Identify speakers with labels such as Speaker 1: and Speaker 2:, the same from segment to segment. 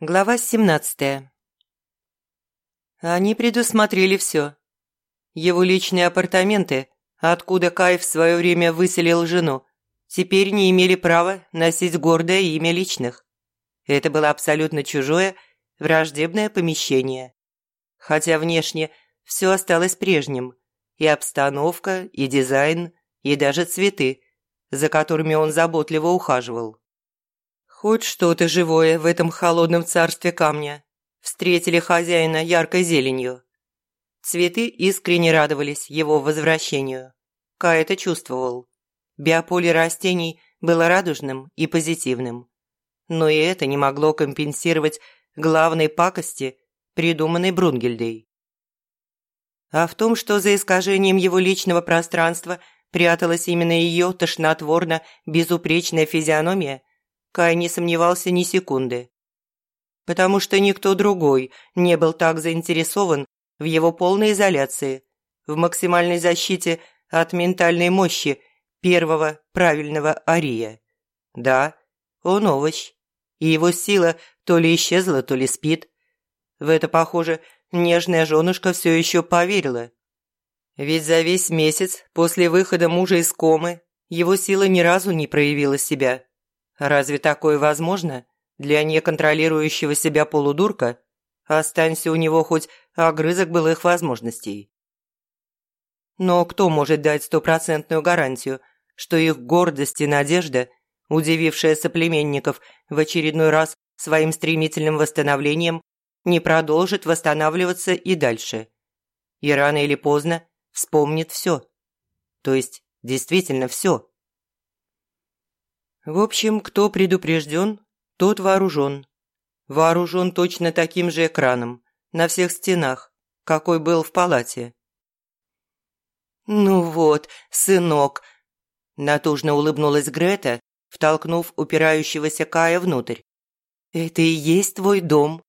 Speaker 1: Глава 17 Они предусмотрели все. Его личные апартаменты, откуда Кай в свое время выселил жену, теперь не имели права носить гордое имя личных. Это было абсолютно чужое, враждебное помещение. Хотя внешне все осталось прежним. И обстановка, и дизайн, и даже цветы, за которыми он заботливо ухаживал. Хоть что-то живое в этом холодном царстве камня. Встретили хозяина яркой зеленью. Цветы искренне радовались его возвращению. Кай это чувствовал. Биополе растений было радужным и позитивным. Но и это не могло компенсировать главной пакости, придуманной Брунгельдой. А в том, что за искажением его личного пространства пряталась именно ее тошнотворно-безупречная физиономия, Кай не сомневался ни секунды. Потому что никто другой не был так заинтересован в его полной изоляции, в максимальной защите от ментальной мощи первого правильного Ария. Да, он овощ, и его сила то ли исчезла, то ли спит. В это, похоже, нежная женушка все еще поверила. Ведь за весь месяц после выхода мужа из комы его сила ни разу не проявила себя. Разве такое возможно для неконтролирующего себя полудурка? Останься у него хоть огрызок былых возможностей. Но кто может дать стопроцентную гарантию, что их гордость и надежда, удивившая соплеменников в очередной раз своим стремительным восстановлением, не продолжит восстанавливаться и дальше? И рано или поздно вспомнит все. То есть действительно все. В общем, кто предупрежден, тот вооружен. Вооружен точно таким же экраном на всех стенах, какой был в палате. «Ну вот, сынок», – натужно улыбнулась Грета, втолкнув упирающегося Кая внутрь. «Это и есть твой дом?»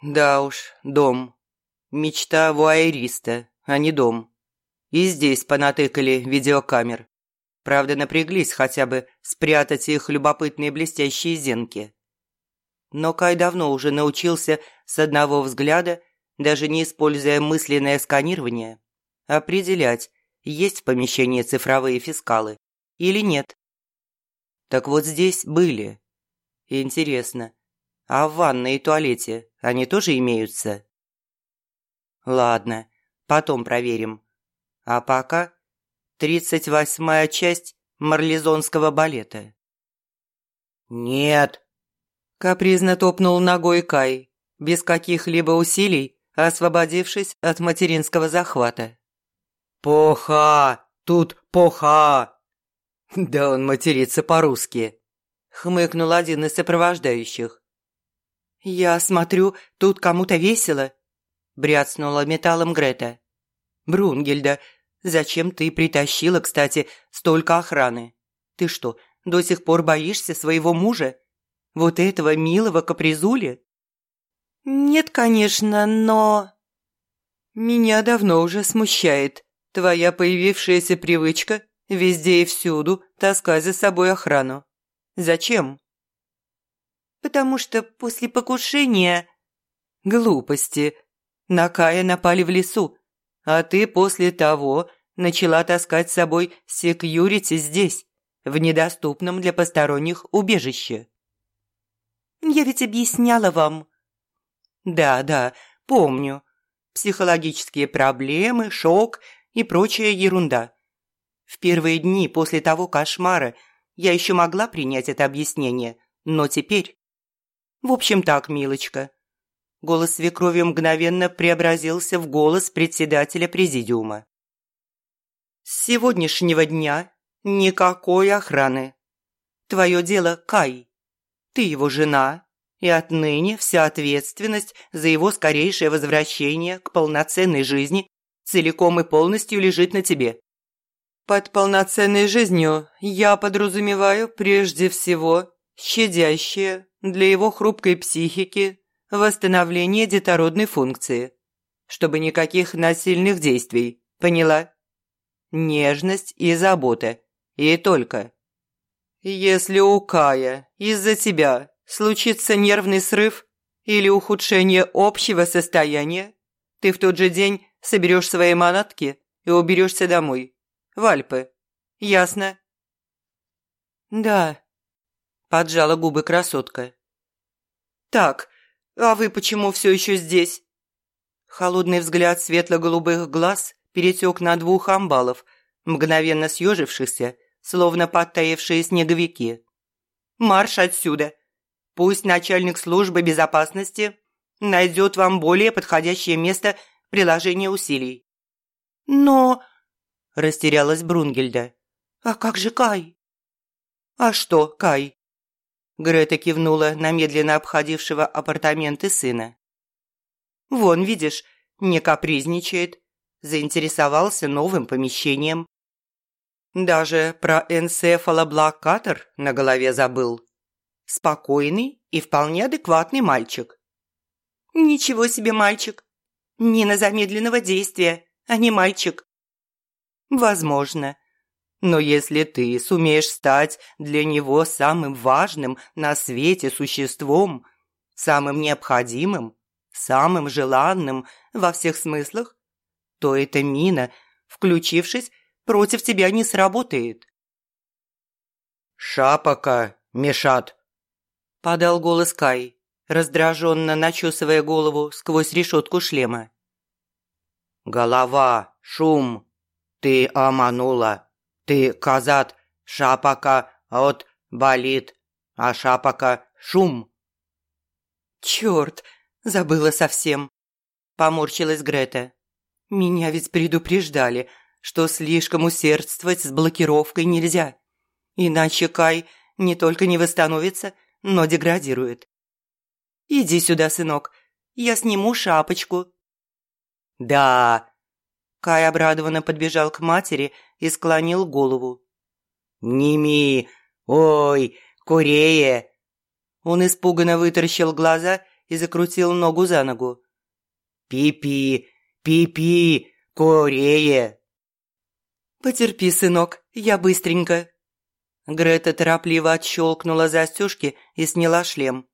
Speaker 1: «Да уж, дом. Мечта вуайериста, а не дом. И здесь понатыкали видеокамер. Правда, напряглись хотя бы спрятать их любопытные блестящие зенки. Но Кай давно уже научился с одного взгляда, даже не используя мысленное сканирование, определять, есть в помещении цифровые фискалы или нет. Так вот здесь были. Интересно, а в ванной и туалете они тоже имеются? Ладно, потом проверим. А пока Тридцать восьмая часть марлезонского балета. «Нет!» – капризно топнул ногой Кай, без каких-либо усилий освободившись от материнского захвата. «Поха! Тут поха!» «Да он матерится по-русски!» – хмыкнул один из сопровождающих. «Я смотрю, тут кому-то весело!» – бряцнула металлом Грета. «Брунгельда, Зачем ты притащила, кстати, столько охраны? Ты что, до сих пор боишься своего мужа? Вот этого милого капризули?» «Нет, конечно, но...» «Меня давно уже смущает твоя появившаяся привычка везде и всюду таскать за собой охрану. Зачем?» «Потому что после покушения...» «Глупости. На Кая напали в лесу, а ты после того начала таскать с собой секьюрити здесь, в недоступном для посторонних убежище. Я ведь объясняла вам. Да, да, помню. Психологические проблемы, шок и прочая ерунда. В первые дни после того кошмара я еще могла принять это объяснение, но теперь... В общем так, милочка, Голос свекрови мгновенно преобразился в голос председателя президиума. «С сегодняшнего дня никакой охраны. Твое дело Кай. Ты его жена, и отныне вся ответственность за его скорейшее возвращение к полноценной жизни целиком и полностью лежит на тебе. Под полноценной жизнью я подразумеваю прежде всего щадящее для его хрупкой психики восстановление детородной функции, чтобы никаких насильных действий, поняла? Нежность и забота, и только. Если у Кая из-за тебя случится нервный срыв или ухудшение общего состояния, ты в тот же день соберешь свои манатки и уберешься домой, в Альпы. Ясно?» «Да», – поджала губы красотка. «Так, а вы почему все еще здесь?» Холодный взгляд светло-голубых глаз перетек на двух амбалов, мгновенно съежившихся, словно подтаявшие снеговики. «Марш отсюда! Пусть начальник службы безопасности найдет вам более подходящее место приложения усилий». «Но...» – растерялась Брунгельда. «А как же Кай?» «А что, Кай?» Грета кивнула на медленно обходившего апартаменты сына. «Вон, видишь, не капризничает, заинтересовался новым помещением. Даже про энцефалоблокатор на голове забыл. Спокойный и вполне адекватный мальчик. Ничего себе мальчик. Не на замедленного действия, а не мальчик. Возможно. Но если ты сумеешь стать для него самым важным на свете существом, самым необходимым, самым желанным во всех смыслах, то эта мина, включившись, против тебя не сработает. «Шапока, Мешат!» – подал голос Кай, раздраженно начесывая голову сквозь решетку шлема. «Голова, шум, ты оманула, ты казат, шапока, от болит, а шапока шум». «Черт, забыла совсем!» – поморщилась Грета. «Меня ведь предупреждали, что слишком усердствовать с блокировкой нельзя. Иначе Кай не только не восстановится, но деградирует. «Иди сюда, сынок, я сниму шапочку». «Да!» Кай обрадованно подбежал к матери и склонил голову. «Ними! Ой, курее!» Он испуганно вытаращил глаза и закрутил ногу за ногу. «Пи-пи! Пи-пи! Курее!» «Потерпи, сынок, я быстренько». Грета торопливо отщелкнула застежки и сняла шлем.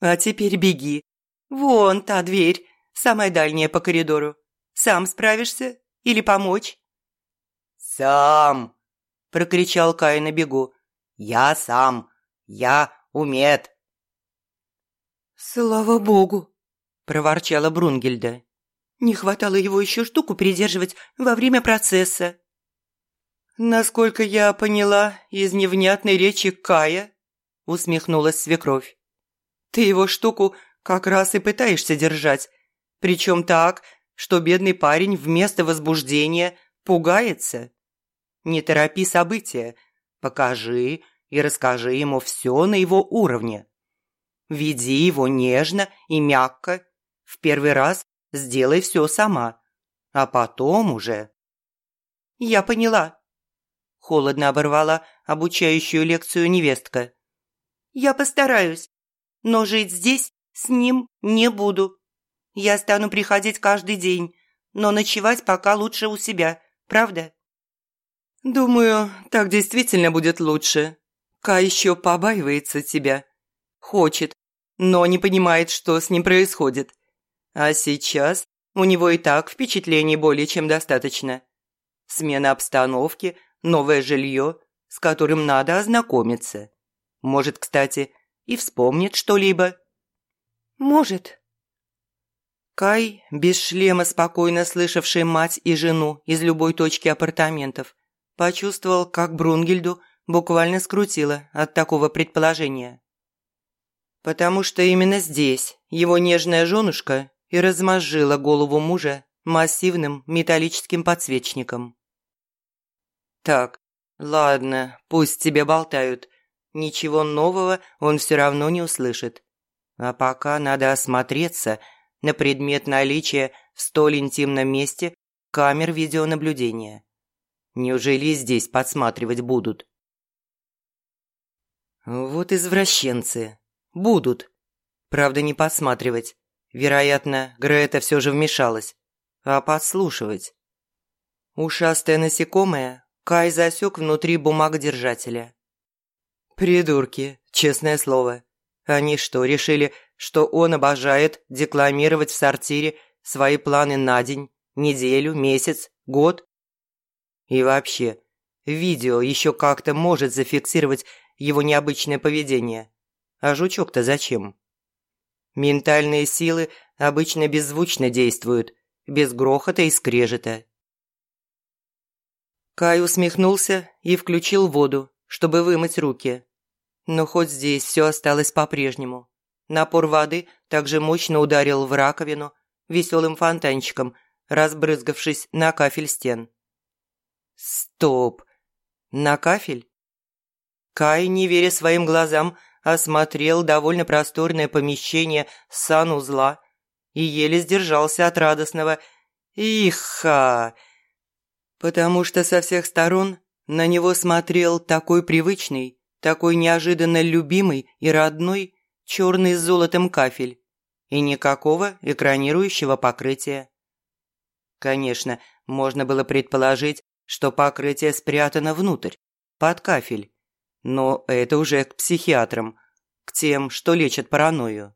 Speaker 1: «А теперь беги. Вон та дверь, самая дальняя по коридору. Сам справишься или помочь?» «Сам!» – прокричал Кай на бегу. «Я сам! Я умеет!» «Слава богу!» – проворчала Брунгельда. «Не хватало его еще штуку придерживать во время процесса». «Насколько я поняла из невнятной речи Кая», – усмехнулась свекровь. «Ты его штуку как раз и пытаешься держать, причем так, что бедный парень вместо возбуждения пугается. Не торопи события, покажи и расскажи ему все на его уровне. Веди его нежно и мягко. В первый раз сделай все сама, а потом уже...» «Я поняла», Холодно оборвала обучающую лекцию невестка. «Я постараюсь, но жить здесь с ним не буду. Я стану приходить каждый день, но ночевать пока лучше у себя, правда?» «Думаю, так действительно будет лучше. Ка еще побаивается тебя. Хочет, но не понимает, что с ним происходит. А сейчас у него и так впечатлений более чем достаточно. Смена обстановки – новое жилье, с которым надо ознакомиться. Может, кстати, и вспомнит что-либо. Может. Кай, без шлема спокойно слышавший мать и жену из любой точки апартаментов, почувствовал, как Брунгельду буквально скрутило от такого предположения. Потому что именно здесь его нежная женушка и размозжила голову мужа массивным металлическим подсвечником. Так, ладно, пусть тебе болтают. Ничего нового он все равно не услышит. А пока надо осмотреться на предмет наличия в столь интимном месте камер видеонаблюдения. Неужели здесь подсматривать будут? Вот извращенцы. Будут. Правда, не подсматривать. Вероятно, Грета все же вмешалась. А подслушивать. Ушастое насекомое Кай засек внутри бумагодержателя. «Придурки, честное слово. Они что, решили, что он обожает декламировать в сортире свои планы на день, неделю, месяц, год? И вообще, видео еще как-то может зафиксировать его необычное поведение. А жучок-то зачем? Ментальные силы обычно беззвучно действуют, без грохота и скрежета. Кай усмехнулся и включил воду, чтобы вымыть руки. Но хоть здесь все осталось по-прежнему. Напор воды также мощно ударил в раковину веселым фонтанчиком, разбрызгавшись на кафель стен. Стоп! На кафель? Кай, не веря своим глазам, осмотрел довольно просторное помещение санузла и еле сдержался от радостного «Иха!», потому что со всех сторон на него смотрел такой привычный, такой неожиданно любимый и родной черный с золотом кафель и никакого экранирующего покрытия. Конечно, можно было предположить, что покрытие спрятано внутрь, под кафель, но это уже к психиатрам, к тем, что лечат паранойю.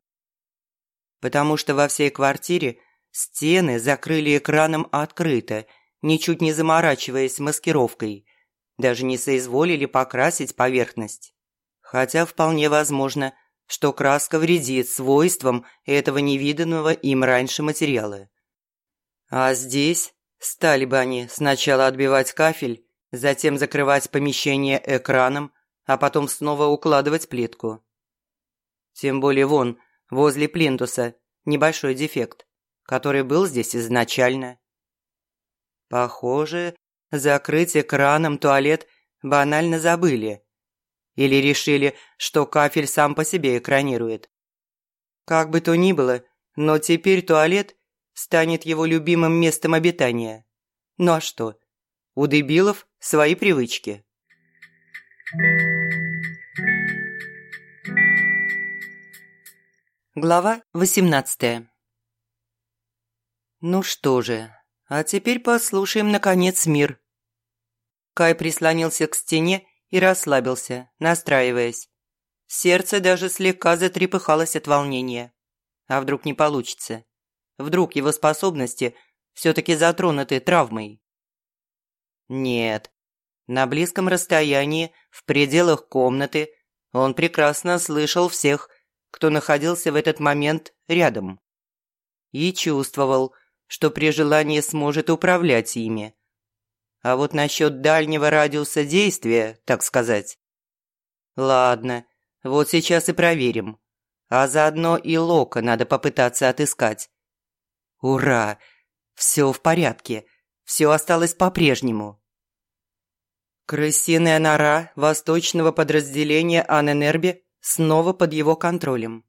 Speaker 1: Потому что во всей квартире стены закрыли экраном открыто, ничуть не заморачиваясь маскировкой, даже не соизволили покрасить поверхность. Хотя вполне возможно, что краска вредит свойствам этого невиданного им раньше материала. А здесь стали бы они сначала отбивать кафель, затем закрывать помещение экраном, а потом снова укладывать плитку. Тем более вон, возле плинтуса, небольшой дефект, который был здесь изначально. Похоже, закрыть экраном туалет банально забыли. Или решили, что кафель сам по себе экранирует. Как бы то ни было, но теперь туалет станет его любимым местом обитания. Ну а что? У дебилов свои привычки. Глава 18 Ну что же, а теперь послушаем, наконец, мир. Кай прислонился к стене и расслабился, настраиваясь. Сердце даже слегка затрепыхалось от волнения. А вдруг не получится? Вдруг его способности все-таки затронуты травмой? Нет. На близком расстоянии, в пределах комнаты, он прекрасно слышал всех, кто находился в этот момент рядом. И чувствовал, что при желании сможет управлять ими. А вот насчет дальнего радиуса действия, так сказать. Ладно, вот сейчас и проверим. А заодно и Лока надо попытаться отыскать. Ура! Все в порядке. Все осталось по-прежнему. Крысиная нора восточного подразделения Аненербе снова под его контролем.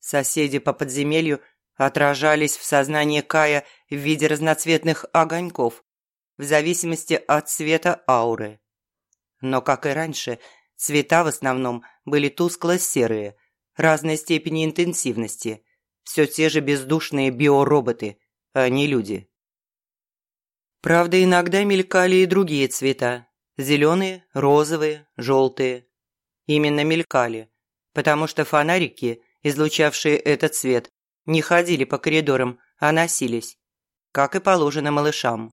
Speaker 1: Соседи по подземелью отражались в сознании Кая в виде разноцветных огоньков, в зависимости от цвета ауры. Но, как и раньше, цвета в основном были тускло-серые, разной степени интенсивности, все те же бездушные биороботы, а не люди. Правда, иногда мелькали и другие цвета – зеленые, розовые, желтые. Именно мелькали, потому что фонарики, излучавшие этот цвет, не ходили по коридорам, а носились, как и положено малышам.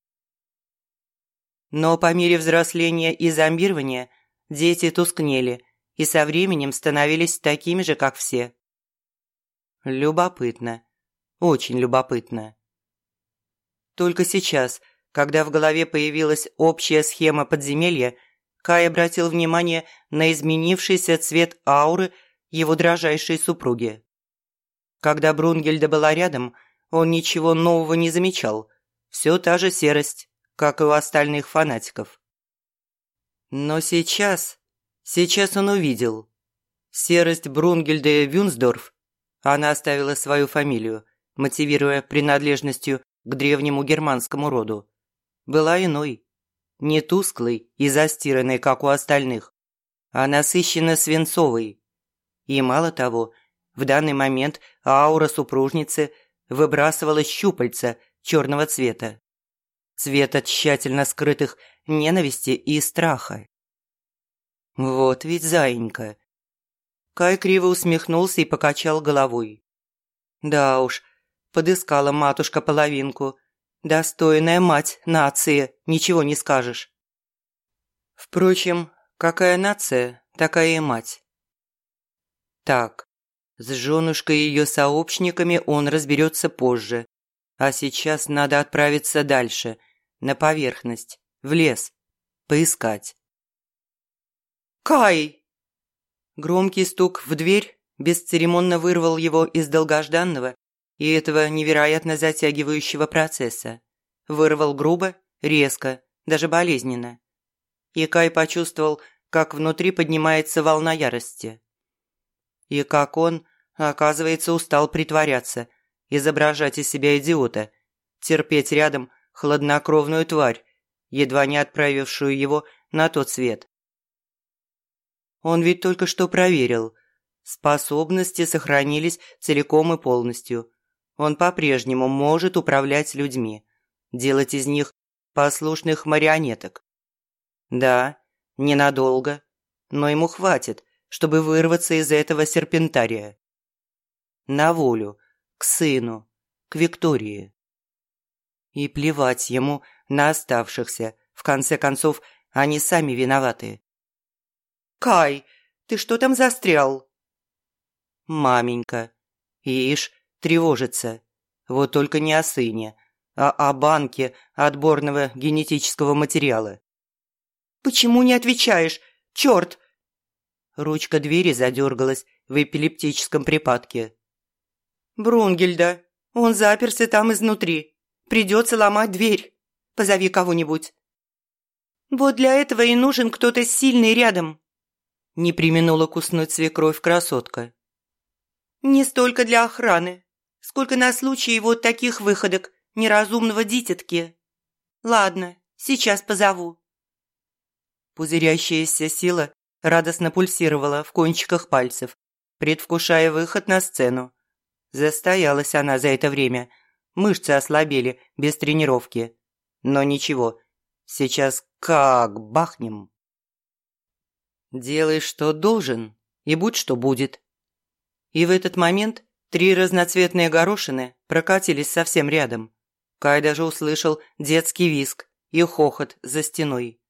Speaker 1: Но по мере взросления и зомбирования дети тускнели и со временем становились такими же, как все. Любопытно. Очень любопытно. Только сейчас, когда в голове появилась общая схема подземелья, Кай обратил внимание на изменившийся цвет ауры его дрожайшей супруги. Когда Брунгельда была рядом, он ничего нового не замечал. Все та же серость, как и у остальных фанатиков. Но сейчас, сейчас он увидел. Серость Брунгельды Вюнсдорф, она оставила свою фамилию, мотивируя принадлежностью к древнему германскому роду, была иной. Не тусклой и застиранной, как у остальных, а насыщенно свинцовой, и мало того, в данный момент аура супружницы выбрасывала щупальца черного цвета. Цвета тщательно скрытых ненависти и страха. Вот ведь заинька. Кай криво усмехнулся и покачал головой. Да уж, подыскала матушка половинку. Достойная мать нации, ничего не скажешь. Впрочем, какая нация, такая и мать. Так, с женушкой и ее сообщниками он разберется позже. А сейчас надо отправиться дальше, на поверхность, в лес, поискать. «Кай!» Громкий стук в дверь бесцеремонно вырвал его из долгожданного и этого невероятно затягивающего процесса. Вырвал грубо, резко, даже болезненно. И Кай почувствовал, как внутри поднимается волна ярости. И как он, оказывается, устал притворяться, изображать из себя идиота, терпеть рядом хладнокровную тварь, едва не отправившую его на тот свет. Он ведь только что проверил. Способности сохранились целиком и полностью. Он по-прежнему может управлять людьми, делать из них послушных марионеток. Да, ненадолго, но ему хватит, чтобы вырваться из этого серпентария. На волю, к сыну, к Виктории. И плевать ему на оставшихся, в конце концов, они сами виноваты. «Кай, ты что там застрял?» «Маменька. Ишь, тревожится. Вот только не о сыне, а о банке отборного генетического материала». «Почему не отвечаешь? Черт!» Ручка двери задергалась в эпилептическом припадке. «Брунгельда, он заперся там изнутри. Придется ломать дверь. Позови кого-нибудь». «Вот для этого и нужен кто-то сильный рядом», не применула куснуть свекровь красотка. «Не столько для охраны, сколько на случай вот таких выходок неразумного дитятки. Ладно, сейчас позову». Пузырящаяся сила радостно пульсировала в кончиках пальцев, предвкушая выход на сцену. Застоялась она за это время, мышцы ослабели без тренировки. Но ничего, сейчас как бахнем. Делай, что должен, и будь, что будет. И в этот момент три разноцветные горошины прокатились совсем рядом. Кай даже услышал детский виск и хохот за стеной.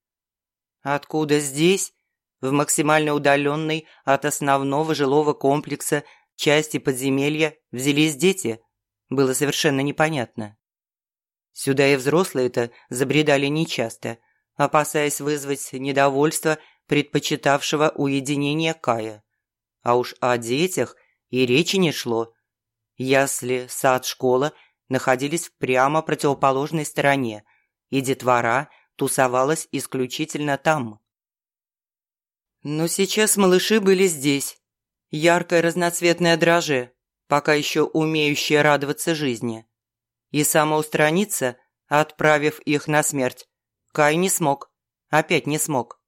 Speaker 1: Откуда здесь, в максимально удаленной от основного жилого комплекса части подземелья, взялись дети, было совершенно непонятно. Сюда и взрослые-то забредали нечасто, опасаясь вызвать недовольство предпочитавшего уединение Кая. А уж о детях и речи не шло. Ясли, сад, школа находились в прямо противоположной стороне, и детвора тусовалась исключительно там. Но сейчас малыши были здесь. Яркое разноцветное драже, пока еще умеющее радоваться жизни. И самоустраниться, отправив их на смерть, Кай не смог. Опять не смог.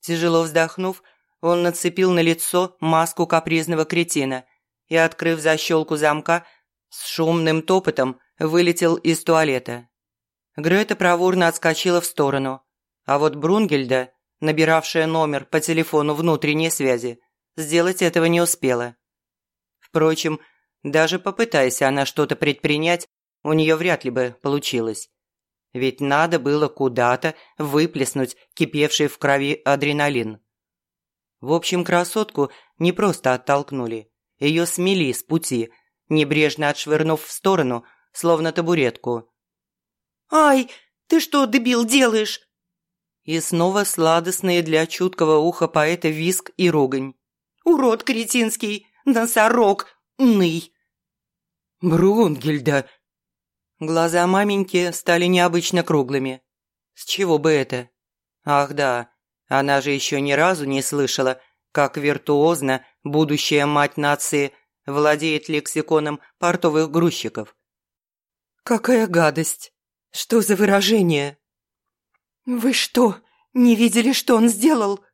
Speaker 1: Тяжело вздохнув, он нацепил на лицо маску капризного кретина и, открыв защелку замка, с шумным топотом вылетел из туалета. Грета проворно отскочила в сторону, а вот Брунгельда, набиравшая номер по телефону внутренней связи, сделать этого не успела. Впрочем, даже попытаясь она что-то предпринять, у нее вряд ли бы получилось. Ведь надо было куда-то выплеснуть кипевший в крови адреналин. В общем, красотку не просто оттолкнули. Ее смели с пути, небрежно отшвырнув в сторону, словно табуретку. «Ай, ты что, дебил, делаешь?» И снова сладостные для чуткого уха поэта виск и ругань. «Урод кретинский! Носорог! Ный!» «Брунгельда, Глаза маменьки стали необычно круглыми. С чего бы это? Ах да, она же еще ни разу не слышала, как виртуозно будущая мать нации владеет лексиконом портовых грузчиков. «Какая гадость! Что за выражение?» «Вы что, не видели, что он сделал?»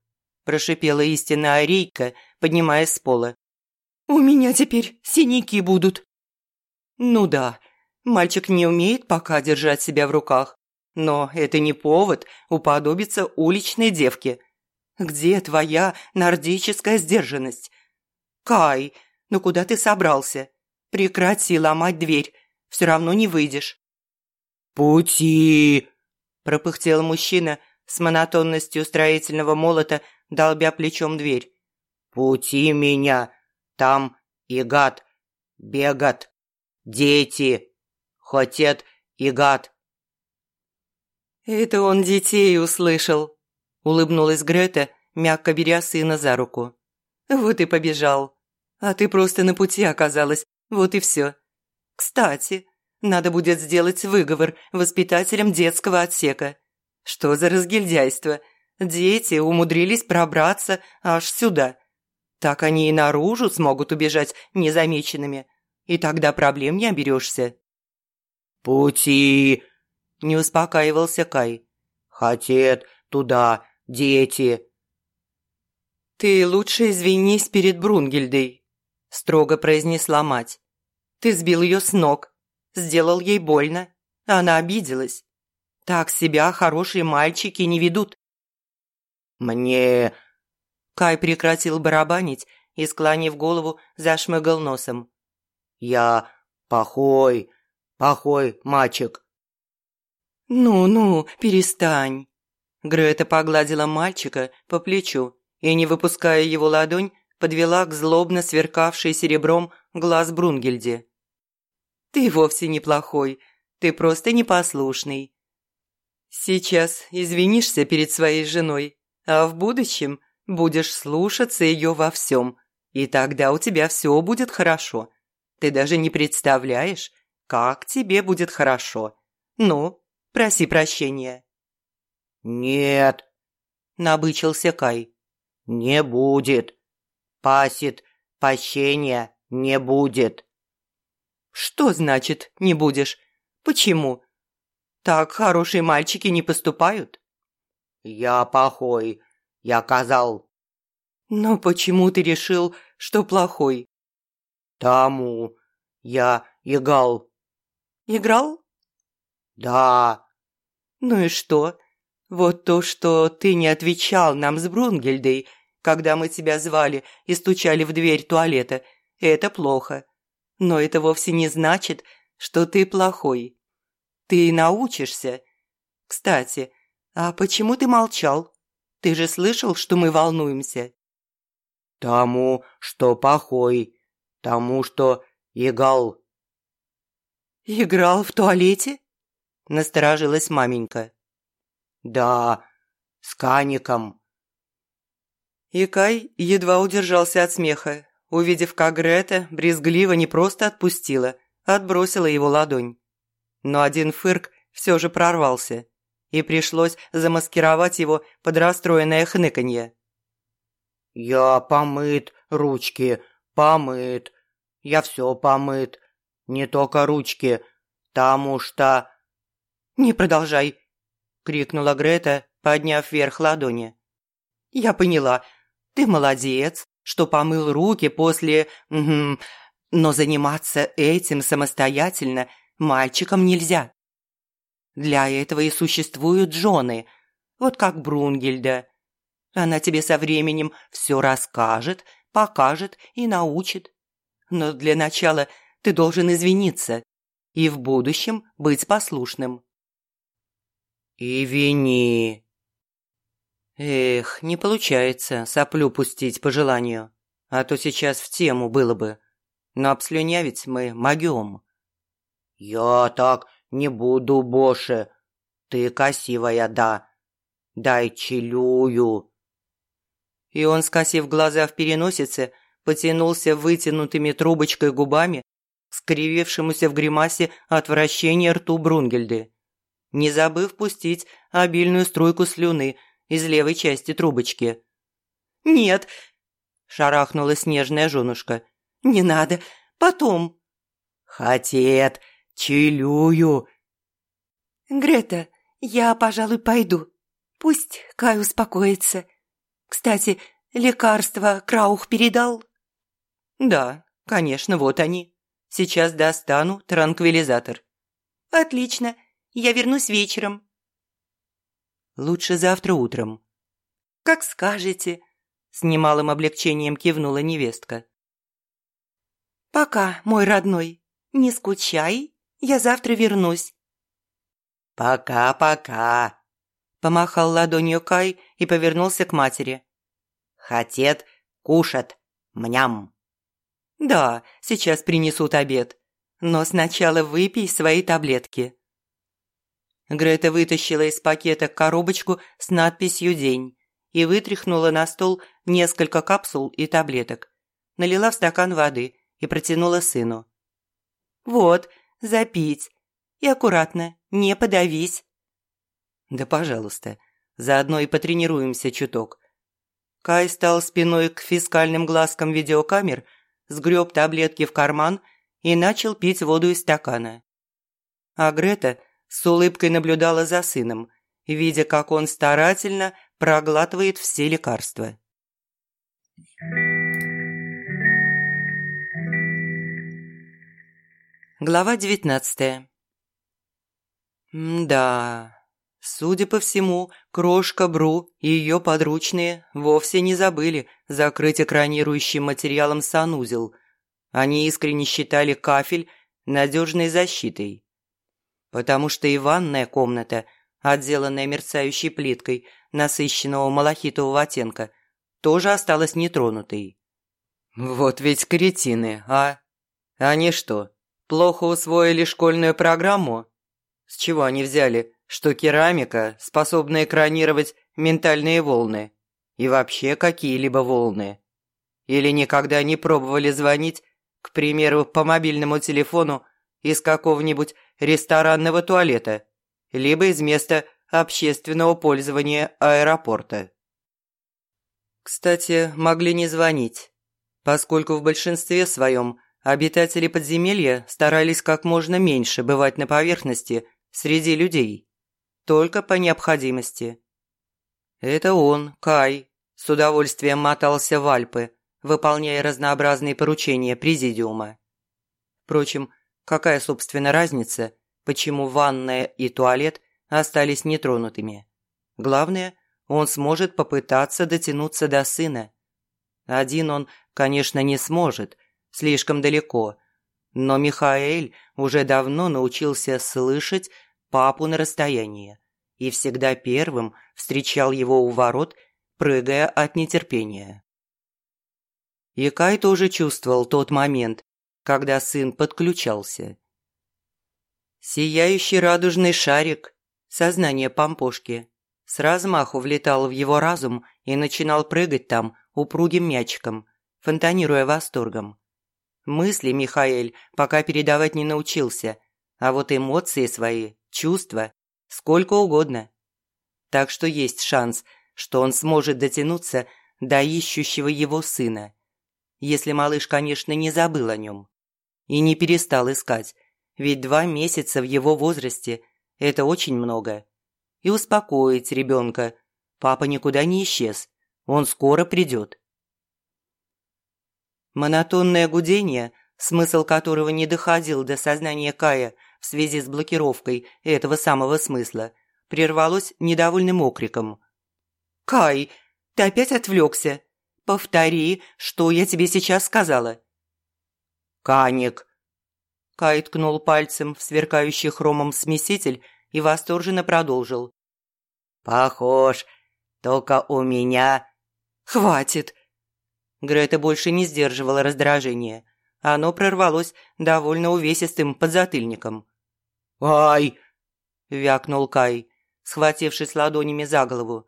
Speaker 1: прошипела истинная Арейка, поднимаясь с пола. «У меня теперь синяки будут». «Ну да, Мальчик не умеет пока держать себя в руках, но это не повод уподобиться уличной девке. Где твоя нордическая сдержанность? Кай, ну куда ты собрался? Прекрати ломать дверь, все равно не выйдешь.
Speaker 2: «Пути!»
Speaker 1: – пропыхтел мужчина с монотонностью строительного молота, долбя плечом дверь.
Speaker 2: «Пути меня! Там и гад, бегат, дети, хотят и гад!»
Speaker 1: «Это он детей услышал», – улыбнулась Грета, мягко беря сына за руку. «Вот и побежал. А ты просто на пути оказалась, вот и все. Кстати, надо будет сделать выговор воспитателям детского отсека. Что за разгильдяйство? Дети умудрились пробраться аж сюда. Так они и наружу смогут убежать незамеченными. И тогда проблем не оберешься».
Speaker 2: «Пути!»
Speaker 1: – не успокаивался Кай.
Speaker 2: «Хотят туда дети!»
Speaker 1: «Ты лучше извинись перед Брунгельдой», – строго произнесла мать. «Ты сбил ее с ног, сделал ей больно, она обиделась. Так себя хорошие мальчики не ведут».
Speaker 2: «Мне...»
Speaker 1: Кай прекратил барабанить и, склонив голову, зашмыгал носом.
Speaker 2: «Я плохой, плохой мальчик».
Speaker 1: «Ну-ну, перестань». Грета погладила мальчика по плечу и, не выпуская его ладонь, подвела к злобно сверкавшей серебром глаз Брунгельде. «Ты вовсе неплохой, ты просто непослушный. Сейчас извинишься перед своей женой, а в будущем будешь слушаться ее во всем, и тогда у тебя все будет хорошо. Ты даже не представляешь, как тебе будет хорошо. Ну, проси прощения».
Speaker 2: «Нет», – набычился Кай. «Не будет. Пасит, прощения не будет».
Speaker 1: «Что значит «не будешь»? Почему? Так хорошие мальчики не поступают?»
Speaker 2: «Я плохой. Я казал».
Speaker 1: «Но почему ты решил, что плохой?»
Speaker 2: «Тому. Я играл».
Speaker 1: «Играл?»
Speaker 2: «Да».
Speaker 1: «Ну и что? Вот то, что ты не отвечал нам с Брунгельдой, когда мы тебя звали и стучали в дверь туалета, это плохо. Но это вовсе не значит, что ты плохой. Ты научишься. Кстати, а почему ты молчал? Ты же слышал, что мы волнуемся?»
Speaker 2: «Тому, что плохой. Тому, что играл».
Speaker 1: «Играл в туалете?» – насторожилась маменька.
Speaker 2: «Да, с Каником».
Speaker 1: И Кай едва удержался от смеха, увидев, как Грета брезгливо не просто отпустила, отбросила его ладонь. Но один фырк все же прорвался, и пришлось замаскировать его под расстроенное хныканье.
Speaker 2: «Я помыт, ручки, помыт. Я все помыт. Не только ручки, потому что...»
Speaker 1: «Не продолжай», – крикнула Грета, подняв вверх ладони. «Я поняла. Ты молодец, что помыл руки после... Но заниматься этим самостоятельно мальчикам нельзя. Для этого и существуют жены, вот как Брунгельда. Она тебе со временем все расскажет, покажет и научит. Но для начала ты должен извиниться и в будущем быть послушным.
Speaker 2: «И вини!»
Speaker 1: Эх, не получается соплю пустить по желанию, а то сейчас в тему было бы. Но обслюнявить мы могем.
Speaker 2: «Я так не буду больше. Ты красивая, да. Дай челюю».
Speaker 1: И он, скосив глаза в переносице, потянулся вытянутыми трубочкой губами скривившемуся в гримасе отвращения рту Брунгельды не забыв пустить обильную струйку слюны из левой части трубочки. «Нет!» – шарахнула снежная женушка. «Не надо! Потом!»
Speaker 2: «Хотет! Чилюю!»
Speaker 3: «Грета, я, пожалуй, пойду. Пусть Кай успокоится. Кстати, лекарства Краух передал?»
Speaker 1: «Да, конечно, вот они. Сейчас достану транквилизатор».
Speaker 3: «Отлично. Я вернусь вечером».
Speaker 1: «Лучше завтра утром.
Speaker 3: как скажете», – с немалым облегчением кивнула невестка. «Пока, мой родной, не скучай, я завтра вернусь».
Speaker 2: «Пока-пока», – помахал ладонью Кай и повернулся к матери. «Хотет, кушать, мням».
Speaker 3: «Да, сейчас принесут обед, но сначала выпей свои таблетки». Грета вытащила из пакета коробочку с надписью «День» и вытряхнула на стол несколько капсул и таблеток. Налила в стакан воды и протянула сыну. «Вот, запить. И аккуратно, не подавись».
Speaker 1: «Да пожалуйста, заодно и потренируемся чуток». Кай стал спиной к фискальным глазкам видеокамер, сгреб таблетки в карман и начал пить воду из стакана. А Грета с улыбкой наблюдала за сыном, видя, как он старательно проглатывает все лекарства. Глава девятнадцатая. Да, судя по всему, крошка Бру и ее подручные вовсе не забыли закрыть экранирующим материалом санузел. Они искренне считали кафель надежной защитой. Потому что и ванная комната, отделанная мерцающей плиткой насыщенного малахитового оттенка, тоже осталась нетронутой. Вот ведь кретины, а? Они что, плохо усвоили школьную программу? С чего они взяли, что керамика способна экранировать ментальные волны? И вообще какие-либо волны? Или никогда не пробовали звонить, к примеру, по мобильному телефону из какого-нибудь ресторанного туалета, либо из места общественного пользования аэропорта. Кстати, могли не звонить, поскольку в большинстве своем обитатели подземелья старались как можно меньше бывать на поверхности среди людей, только по необходимости. Это он, Кай, с удовольствием мотался в Альпы, выполняя разнообразные поручения президиума. Впрочем, какая, собственно, разница, почему ванная и туалет остались нетронутыми? Главное, он сможет попытаться дотянуться до сына. Один он, конечно, не сможет, слишком далеко, но Михаэль уже давно научился слышать папу на расстоянии и всегда первым встречал его у ворот, прыгая от нетерпения. И Кай тоже чувствовал тот момент, когда сын подключался. Сияющий радужный шарик, сознание помпошки, с размаху влетал в его разум и начинал прыгать там упругим мячиком, фонтанируя восторгом. Мысли Михаэль пока передавать не научился, а вот эмоции свои чувства, сколько угодно. Так что есть шанс, что он сможет дотянуться до ищущего его сына. Если малыш, конечно, не забыл о нем. И не перестал искать, ведь два месяца в его возрасте – это очень много. И успокоить ребенка. Папа никуда не исчез, он скоро придет. Монотонное гудение, смысл которого не доходил до сознания Кая – в связи с блокировкой этого самого смысла, прервалось недовольным окриком. «Кай, ты опять отвлекся? Повтори, что я тебе сейчас сказала».
Speaker 2: «Каник!»
Speaker 1: Кай ткнул пальцем в сверкающий хромом смеситель и восторженно продолжил.
Speaker 2: «Похож, только у меня...»
Speaker 1: «Хватит!» Грета больше не сдерживала раздражения. Оно прорвалось довольно увесистым подзатыльником.
Speaker 2: «Ай!»
Speaker 1: – вякнул Кай, схватившись ладонями за голову.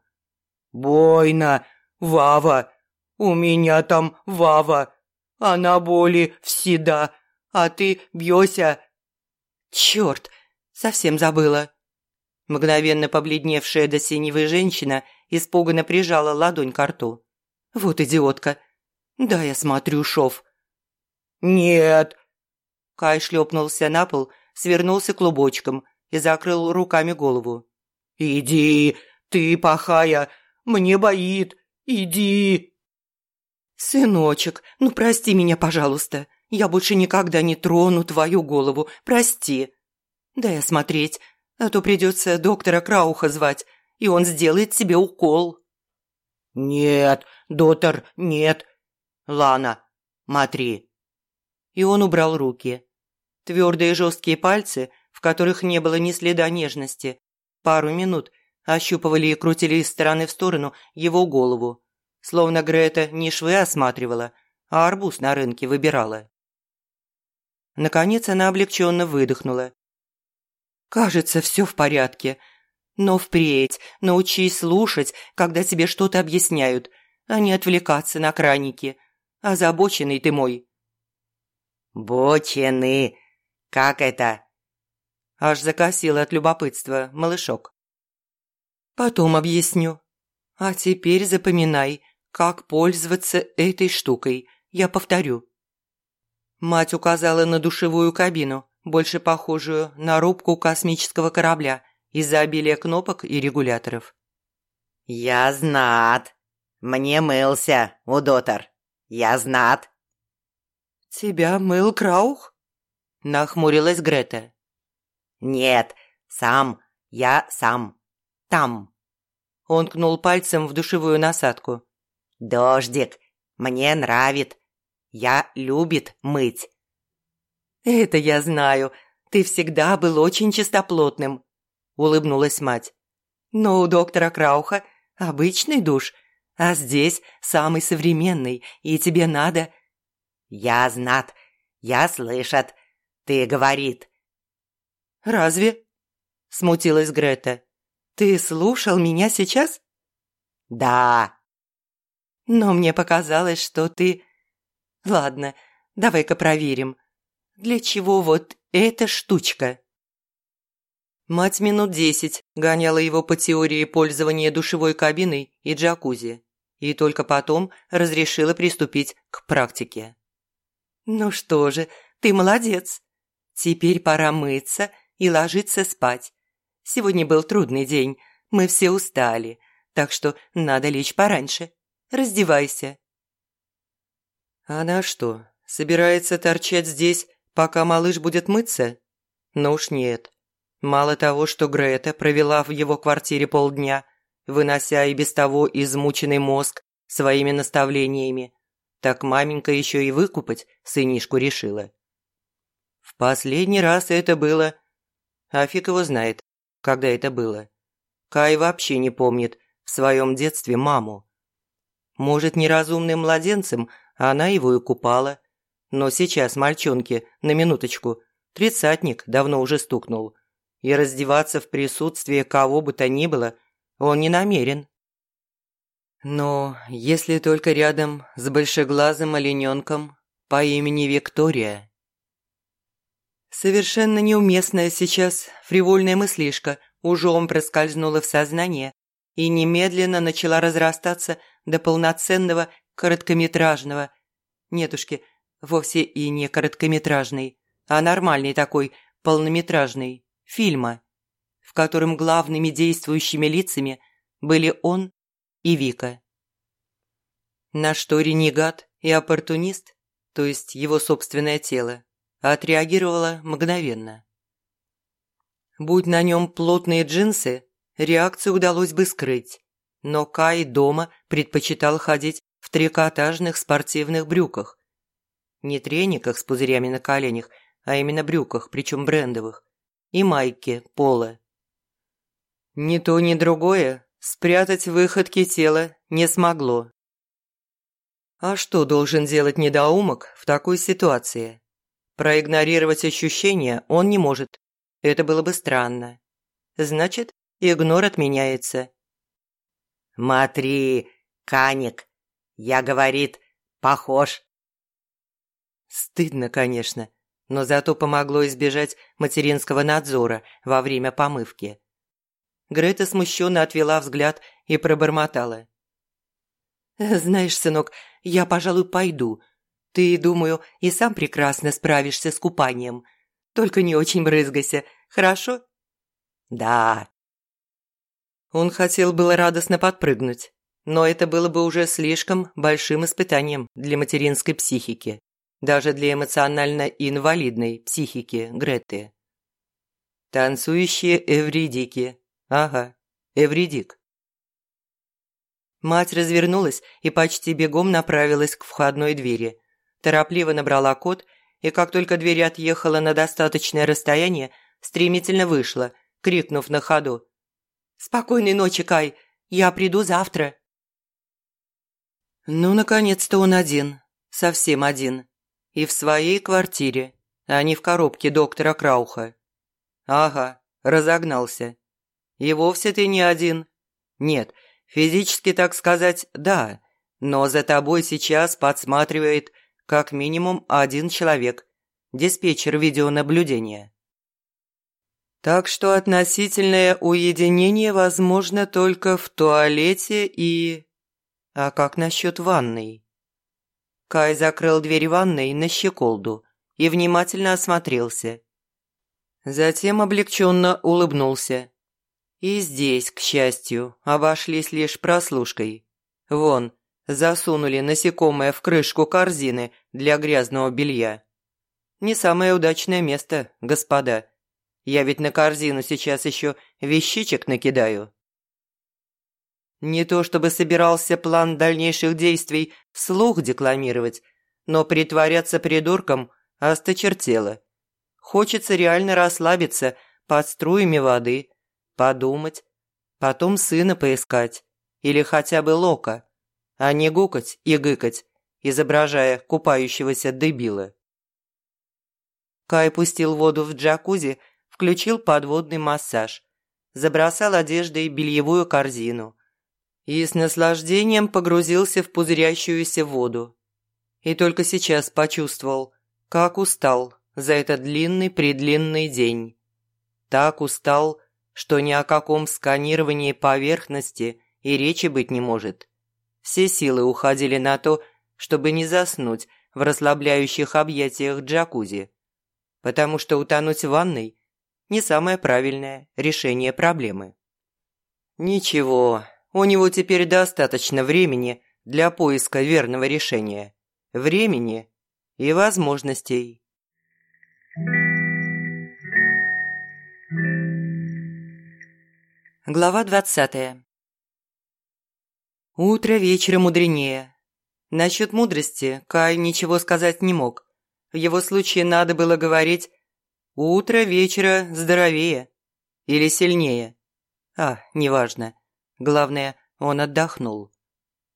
Speaker 2: «Больно! Вава! У меня там Вава! Она боли всегда, а ты бьёся!»
Speaker 1: «Чёрт! Совсем забыла!» Мгновенно побледневшая до синевой женщина испуганно прижала ладонь к рту. «Вот идиотка! Да, я смотрю шов!»
Speaker 2: «Нет!»
Speaker 1: Кай шлепнулся на пол, свернулся клубочком и закрыл руками голову.
Speaker 2: «Иди, ты пахая, мне боит, иди!»
Speaker 1: «Сыночек, ну прости меня, пожалуйста. Я больше никогда не трону твою голову, прости. Дай осмотреть, а то придется доктора Крауха звать, и он сделает тебе укол».
Speaker 2: «Нет, доктор, нет. Лана, смотри».
Speaker 3: И он убрал руки. Твердые жесткие пальцы, в которых не было ни следа нежности, пару минут ощупывали и крутили из стороны в сторону его голову, словно Грета не швы осматривала, а арбуз на рынке выбирала. Наконец она облегченно выдохнула. «Кажется, все в порядке. Но впредь научись слушать, когда тебе что-то объясняют, а не отвлекаться на краники. Озабоченный ты мой».
Speaker 2: «Бочены! Как это?»
Speaker 3: Аж закосила от любопытства малышок. «Потом объясню. А теперь запоминай, как пользоваться этой штукой. Я повторю». Мать указала на душевую кабину, больше похожую на рубку космического корабля – из-за обилия кнопок и регуляторов.
Speaker 2: «Я знат. Мне мылся, удотор. Я знат».
Speaker 3: «Тебя мыл Краух?» – нахмурилась Грета.
Speaker 2: «Нет, сам. Я сам. Там».
Speaker 3: Он кнул пальцем в душевую насадку.
Speaker 2: «Дождик. Мне нравит. Я любит мыть».
Speaker 3: «Это я знаю. Ты всегда был очень чистоплотным», – улыбнулась мать. «Но у доктора Крауха обычный душ, а здесь самый современный, и тебе надо...»
Speaker 2: «Я знат, я слышат, ты говорит».
Speaker 3: «Разве?» – смутилась Грета. «Ты слушал меня сейчас?»
Speaker 2: «Да».
Speaker 3: «Но мне показалось, что ты...» «Ладно, давай-ка проверим. Для чего вот эта штучка?» Мать минут десять гоняла его по теории пользования душевой кабиной и джакузи, и только потом разрешила приступить к практике. «Ну что же, ты молодец. Теперь пора мыться и ложиться спать. Сегодня был трудный день, мы все устали, так что надо лечь пораньше. Раздевайся». Она что, собирается торчать здесь, пока малыш будет мыться? Ну уж нет. Мало того, что Грета провела в его квартире полдня, вынося и без того измученный мозг своими наставлениями, так маменька еще и выкупать сынишку решила. В последний раз это было... А фиг его знает, когда это было. Кай вообще не помнит в своем детстве маму. Может, неразумным младенцем она его и купала. Но сейчас мальчонке, на минуточку, тридцатник давно уже стукнул – и раздеваться в присутствии кого бы то ни было он не намерен. Но если только рядом с большеглазым олененком по имени Виктория. Совершенно неуместная сейчас фривольная мыслишка ужом проскользнула в сознание и немедленно начала разрастаться до полноценного короткометражного, нетушки, вовсе и не короткометражный, а нормальный такой полнометражный фильма, котором главными действующими лицами были он и Вика. На что ренегат и оппортунист, то есть его собственное тело, отреагировало мгновенно. Будь на нем плотные джинсы, реакцию удалось бы скрыть, но Кай дома предпочитал ходить в трикотажных спортивных брюках. Не трениках с пузырями на коленях, а именно брюках, причем брендовых, и майке пола. Ни то, ни другое спрятать выходки тела не смогло. А что должен делать недоумок в такой ситуации? Проигнорировать ощущения он не может. Это было бы странно. Значит, игнор отменяется.
Speaker 2: «Матри, Каник, я, говорит, похож».
Speaker 3: Стыдно, конечно, но зато помогло избежать материнского надзора во время помывки. Грета смущенно отвела взгляд и пробормотала. «Знаешь, сынок, я, пожалуй, пойду. Ты, думаю, и сам прекрасно справишься с купанием. Только не очень брызгайся, хорошо?»
Speaker 2: «Да».
Speaker 3: Он хотел было радостно подпрыгнуть, но это было бы уже слишком большим испытанием для материнской психики даже для эмоционально инвалидной психики Греты. Танцующие эвридики. Ага, эвридик. Мать развернулась и почти бегом направилась к входной двери. Торопливо набрала код, и как только дверь отъехала на достаточное расстояние, стремительно вышла, крикнув на ходу. «Спокойной ночи, Кай! Я приду завтра!» Ну, наконец-то он один, совсем один. И в своей квартире, а не в коробке доктора Крауха. Ага, разогнался. И вовсе ты не один. Нет, физически, так сказать, да, но за тобой сейчас подсматривает как минимум один человек, диспетчер видеонаблюдения. Так что относительное уединение возможно только в туалете и... А как насчет ванной? Кай закрыл дверь ванной на щеколду и внимательно осмотрелся. Затем облегченно улыбнулся. И здесь, к счастью, обошлись лишь прослушкой. Вон, засунули насекомое в крышку корзины для грязного белья. Не самое удачное место, господа. Я ведь на корзину сейчас еще вещичек накидаю. Не то чтобы собирался план дальнейших действий вслух декламировать, но притворяться придурком осточертело. Хочется реально расслабиться под струями воды, подумать, потом сына поискать или хотя бы Лока, а не гукать и гыкать, изображая купающегося дебила. Кай пустил воду в джакузи, включил подводный массаж, забросал одеждой бельевую корзину, и с наслаждением погрузился в пузырящуюся воду. И только сейчас почувствовал, как устал за этот длинный-предлинный день. Так устал, что ни о каком сканировании поверхности и речи быть не может. Все силы уходили на то, чтобы не заснуть в расслабляющих объятиях джакузи, потому что утонуть в ванной – не самое правильное решение проблемы. Ничего, у него теперь достаточно времени для поиска верного решения. Времени и возможностей. Глава двадцатая. Утро вечера мудренее. Насчет мудрости Кай ничего сказать не мог. В его случае надо было говорить «утро вечера здоровее» или «сильнее». А, неважно. Главное, он отдохнул.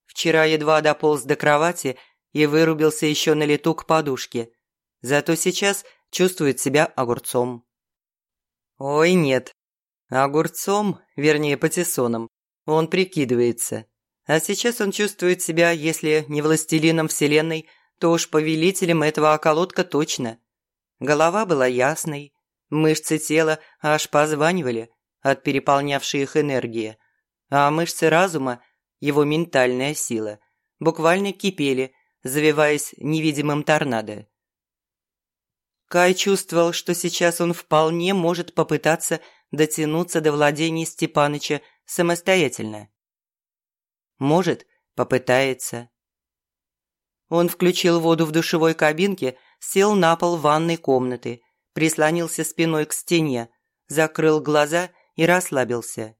Speaker 3: Вчера едва дополз до кровати и вырубился еще на лету к подушке. Зато сейчас чувствует себя огурцом. Ой, нет. Огурцом, вернее, патиссоном, он прикидывается. А сейчас он чувствует себя, если не властелином вселенной, то уж повелителем этого околотка точно. Голова была ясной, мышцы тела аж позванивали от переполнявшей их энергии – а мышцы разума, его ментальная сила, буквально кипели, завиваясь невидимым торнадо. Кай чувствовал, что сейчас он вполне может попытаться дотянуться до владений Степаныча самостоятельно. Может, попытается. Он включил воду в душевой кабинке, сел на пол ванной комнаты, прислонился спиной к стене, закрыл глаза и расслабился.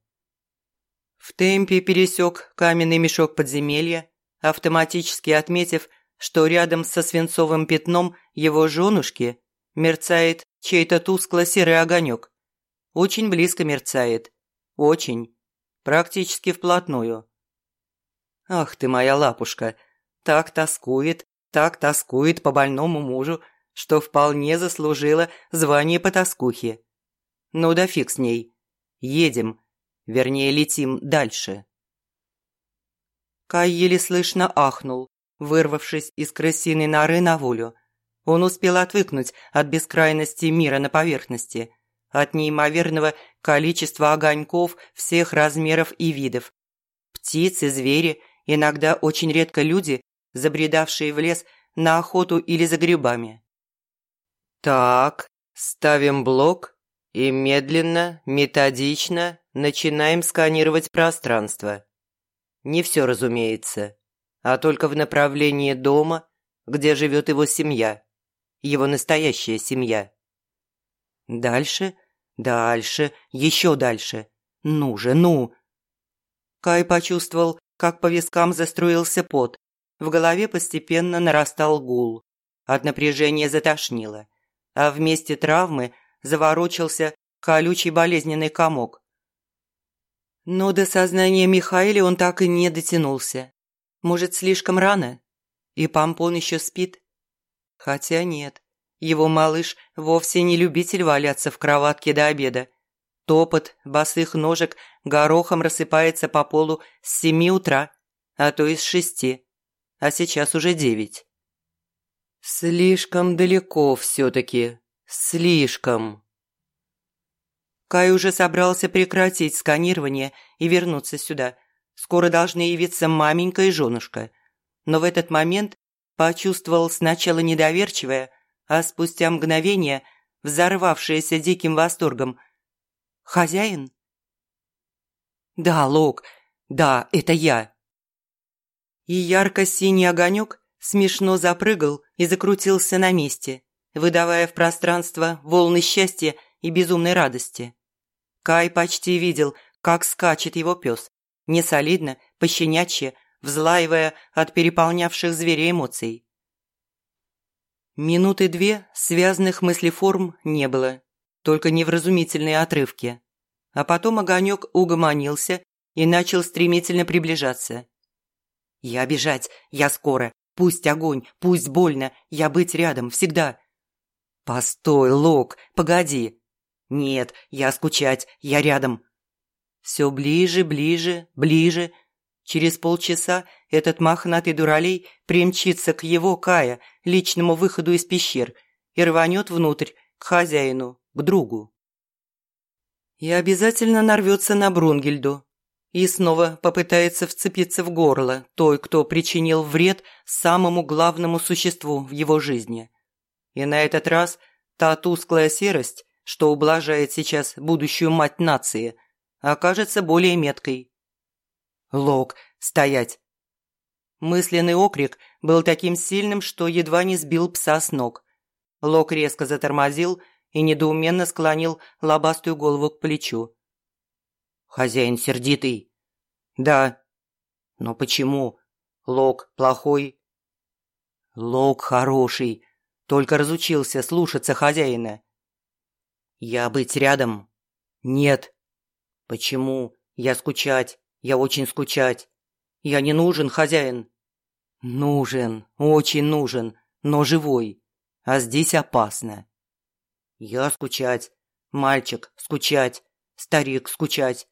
Speaker 3: В темпе пересек каменный мешок подземелья, автоматически отметив, что рядом со свинцовым пятном его женушки мерцает чей-то тускло-серый огонек. Очень близко мерцает. Очень. Практически вплотную. Ах ты моя лапушка, так тоскует, так тоскует по больному мужу, что вполне заслужила звание потаскухи. Ну да фиг с ней. Едем, Вернее, летим дальше. Кай еле слышно ахнул, вырвавшись из крысиной норы на волю. Он успел отвыкнуть от бескрайности мира на поверхности, от неимоверного количества огоньков всех размеров и видов. Птицы, звери, иногда очень редко люди, забредавшие в лес на охоту или за грибами. «Так, ставим блок и медленно, методично начинаем сканировать пространство. Не все, разумеется, а только в направлении дома, где живет его семья, его настоящая семья. Дальше, дальше, еще дальше. Ну же, ну! Кай почувствовал, как по вискам заструился пот. В голове постепенно нарастал гул. От напряжения затошнило. А вместе травмы заворочился колючий болезненный комок. Но до сознания Михаила он так и не дотянулся. Может, слишком рано? И Помпон еще спит? Хотя нет, его малыш вовсе не любитель валяться в кроватке до обеда. Топот босых ножек горохом рассыпается по полу с семи утра, а то и с шести, а сейчас уже девять. Слишком далеко все-таки, слишком. Кай уже собрался прекратить сканирование и вернуться сюда. Скоро должны явиться маменька и женушка. Но в этот момент почувствовал сначала недоверчивое, а спустя мгновение взорвавшееся диким восторгом – Хозяин? Да, Лок, да, это я. И ярко-синий огонек смешно запрыгал и закрутился на месте, выдавая в пространство волны счастья и безумной радости. Кай почти видел, как скачет его пес, несолидно, пощенячье, взлаивая от переполнявших зверя эмоций. Минуты две связанных мыслеформ не было только невразумительные отрывки. А потом огонек угомонился и начал стремительно приближаться. «Я бежать, я скоро, пусть огонь, пусть больно, я быть рядом, всегда». «Постой, Лок, погоди». «Нет, я скучать, я рядом». Все ближе, ближе, ближе. Через полчаса этот мохнатый дуралей примчится к его Кая, личному выходу из пещер, и рванет внутрь, к хозяину, к другу. И обязательно нарвется на Брунгельду. И снова попытается вцепиться в горло той, кто причинил вред самому главному существу в его жизни. И на этот раз та тусклая серость, что ублажает сейчас будущую мать нации, окажется более меткой. «Лок, стоять!» Мысленный окрик был таким сильным, что едва не сбил пса с ног. Лок резко затормозил и недоуменно склонил лобастую голову к плечу. «Хозяин сердитый?» «Да». «Но почему? Лок плохой?» «Лок хороший, только разучился слушаться хозяина». «Я быть рядом?» «Нет». «Почему? Я скучать, я очень скучать. Я не нужен, хозяин». «Нужен, очень нужен, но живой. А здесь опасно». Я скучать, мальчик скучать, старик скучать,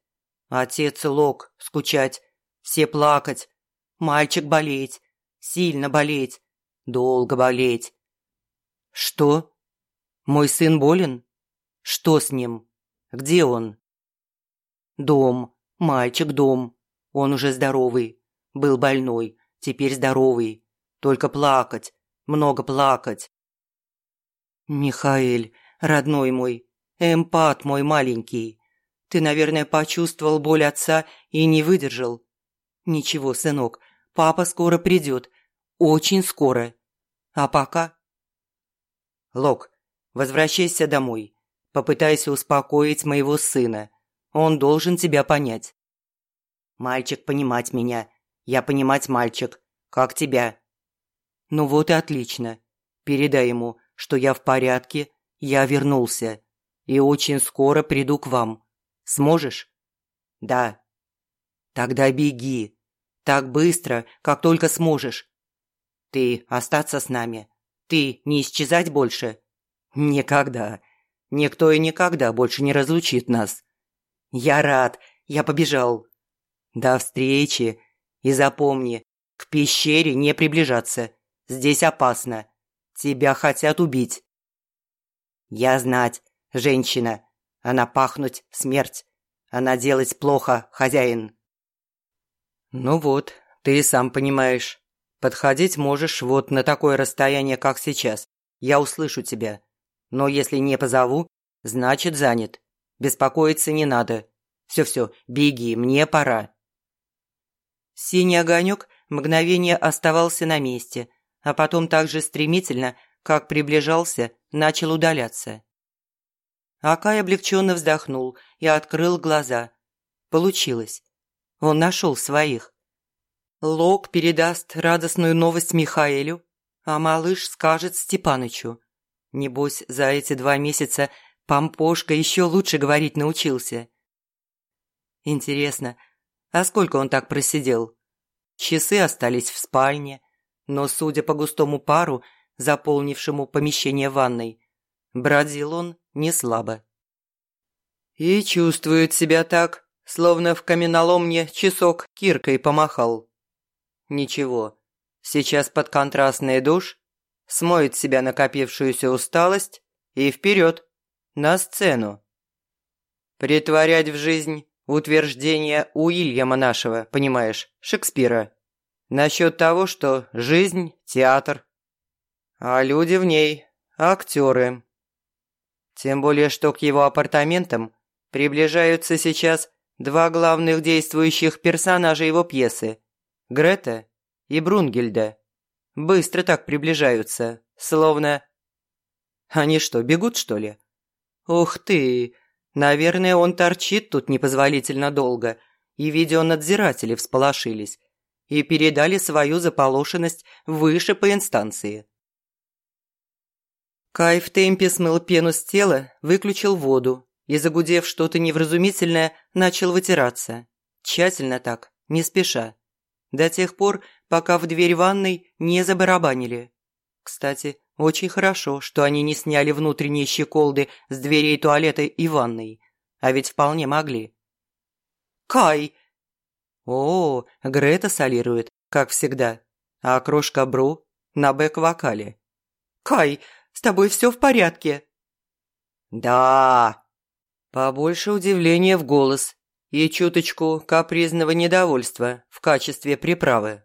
Speaker 3: отец Лок скучать, все плакать, мальчик болеть, сильно болеть, долго болеть. Что? Мой сын болен? Что с ним? Где он? Дом, мальчик дом. Он уже здоровый. Был больной, теперь здоровый. Только плакать, много плакать. Михаэль, родной мой, эмпат мой маленький. Ты, наверное, почувствовал боль отца и не выдержал. Ничего, сынок, папа скоро придет. Очень скоро. А пока... Лок, возвращайся домой. Попытайся успокоить моего сына. Он должен тебя понять. Мальчик понимать меня. Я понимать мальчик. Как тебя. Ну вот и отлично. Передай ему, что я в порядке я вернулся и очень скоро приду к вам. Сможешь? Да. Тогда беги. Так быстро, как только сможешь. Ты остаться с нами? Ты не исчезать больше? Никогда. Никто и никогда больше не разлучит нас. Я рад. Я побежал. До встречи. И запомни, к пещере не приближаться. Здесь опасно. Тебя хотят убить. Я знать, женщина. Она пахнуть смерть. Она делать плохо, хозяин. Ну вот, ты сам понимаешь. Подходить можешь вот на такое расстояние, как сейчас. Я услышу тебя. Но если не позову, значит занят. Беспокоиться не надо. Все-все, беги, мне пора. Синий огонек мгновение оставался на месте, а потом так же стремительно как приближался, начал удаляться. Акай облегченно вздохнул и открыл глаза. Получилось. Он нашел своих. Лок передаст радостную новость Михаэлю, а малыш скажет Степанычу. Небось, за эти два месяца Помпошка еще лучше говорить научился. Интересно, а сколько он так просидел? Часы остались в спальне, но, судя по густому пару, заполнившему помещение ванной, бродил он не слабо. И чувствует себя так, словно в каменоломне часок киркой помахал. Ничего, сейчас под контрастный душ, смоет себя накопившуюся усталость и вперед, на сцену. Притворять в жизнь утверждение Уильяма нашего, понимаешь, Шекспира, насчет того, что жизнь – театр, а люди в ней – актеры. Тем более, что к его апартаментам приближаются сейчас два главных действующих персонажа его пьесы – Грета и Брунгельда. Быстро так приближаются, словно... Они что, бегут, что ли? Ух ты! Наверное, он торчит тут непозволительно долго, и видеонадзиратели всполошились и передали свою заполошенность выше по инстанции. Кай в темпе смыл пену с тела, выключил воду и, загудев что-то невразумительное, начал вытираться. Тщательно так, не спеша. До тех пор, пока в дверь ванной не забарабанили. Кстати, очень хорошо, что они не сняли внутренние щеколды с дверей туалета и ванной. А ведь вполне могли. «Кай!» О, Грета солирует, как всегда. А крошка Бру на бэк-вокале. «Кай, с тобой все в порядке?» «Да!» Побольше удивления в голос и чуточку капризного недовольства в качестве приправы.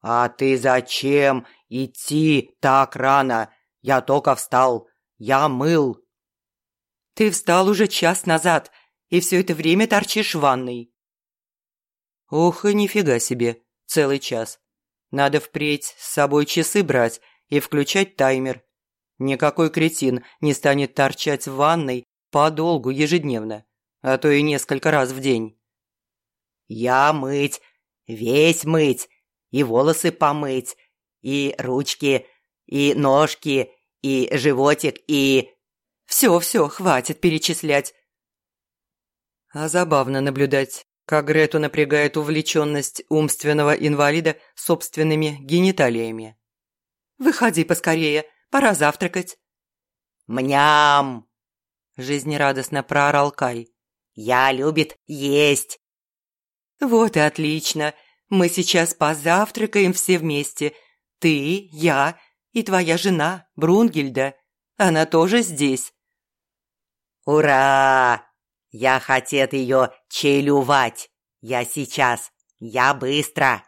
Speaker 3: «А ты зачем идти так рано? Я только встал. Я мыл». «Ты встал уже час назад и все это время торчишь в ванной». «Ох и нифига себе, целый час. Надо впредь с собой часы брать и включать таймер. Никакой кретин не станет торчать в ванной подолгу ежедневно, а то и несколько раз в день». «Я мыть, весь мыть, и волосы помыть, и ручки, и ножки, и животик, и...» «Все-все, хватит перечислять». А забавно наблюдать, как Грету напрягает увлеченность умственного инвалида собственными гениталиями. «Выходи поскорее, пора завтракать».
Speaker 2: «Мням!»
Speaker 3: – жизнерадостно проорал Кай.
Speaker 2: «Я любит есть!»
Speaker 3: «Вот и отлично!» Мы сейчас позавтракаем все вместе. Ты, я и твоя жена, Брунгельда. Она тоже здесь».
Speaker 2: «Ура! Я хотел ее челювать. Я сейчас. Я быстро!»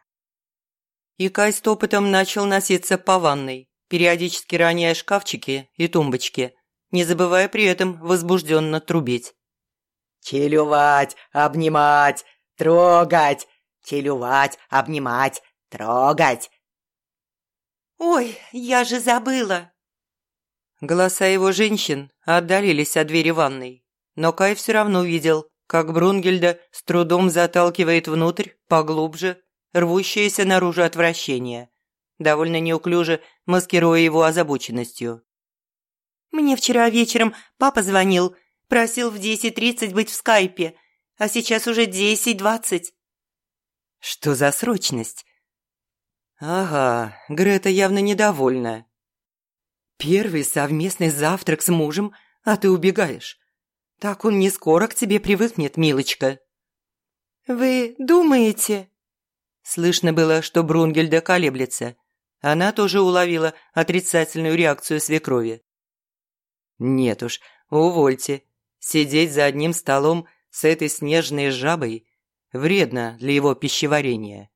Speaker 3: И Кай с топотом начал носиться по ванной, периодически роняя шкафчики и тумбочки, не забывая при этом возбужденно трубить.
Speaker 2: «Челювать, обнимать, трогать, Целювать, обнимать, трогать.
Speaker 4: «Ой, я же забыла!»
Speaker 3: Голоса его женщин отдалились от двери ванной, но Кай все равно видел, как Брунгельда с трудом заталкивает внутрь, поглубже, рвущееся наружу отвращение, довольно неуклюже маскируя его озабоченностью.
Speaker 4: «Мне вчера вечером папа звонил, просил в 10.30 быть в скайпе, а сейчас уже 10.20.
Speaker 3: Что за срочность? Ага, Грета явно недовольна. Первый совместный завтрак с мужем, а ты убегаешь. Так он не скоро к тебе привыкнет, милочка.
Speaker 4: Вы думаете?
Speaker 3: Слышно было, что Брунгельда колеблется. Она тоже уловила отрицательную реакцию свекрови. Нет уж, увольте. Сидеть за одним столом с этой снежной жабой вредно для его пищеварения.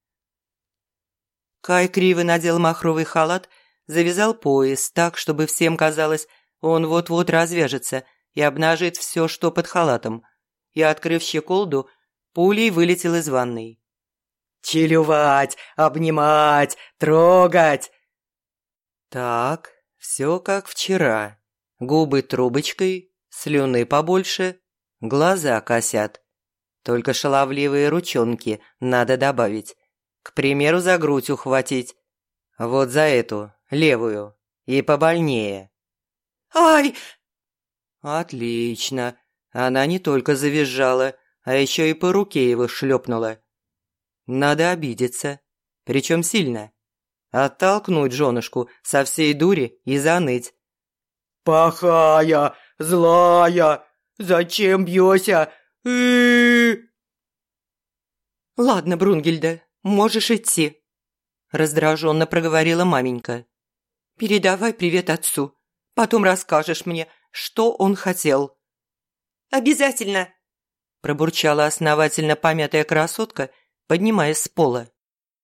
Speaker 3: Кай криво надел махровый халат, завязал пояс так, чтобы всем казалось, он вот-вот развяжется и обнажит все, что под халатом, и, открыв щеколду, пулей вылетел из ванной.
Speaker 2: «Челювать, обнимать, трогать!»
Speaker 3: Так, все как вчера. Губы трубочкой, слюны побольше, глаза косят. Только шаловливые ручонки надо добавить.
Speaker 1: К примеру, за грудь ухватить. Вот за эту, левую. И побольнее.
Speaker 4: «Ай!»
Speaker 1: Отлично. Она не только завизжала, а еще и по руке его шлепнула. Надо обидеться. Причем сильно. Оттолкнуть женушку со всей дури и заныть.
Speaker 5: «Плохая, злая, зачем бьёшься?
Speaker 3: «Ладно, Брунгельда, можешь идти», – раздраженно проговорила маменька. «Передавай привет отцу. Потом расскажешь мне, что он хотел».
Speaker 4: «Обязательно!»
Speaker 3: – пробурчала основательно помятая красотка, поднимаясь с пола.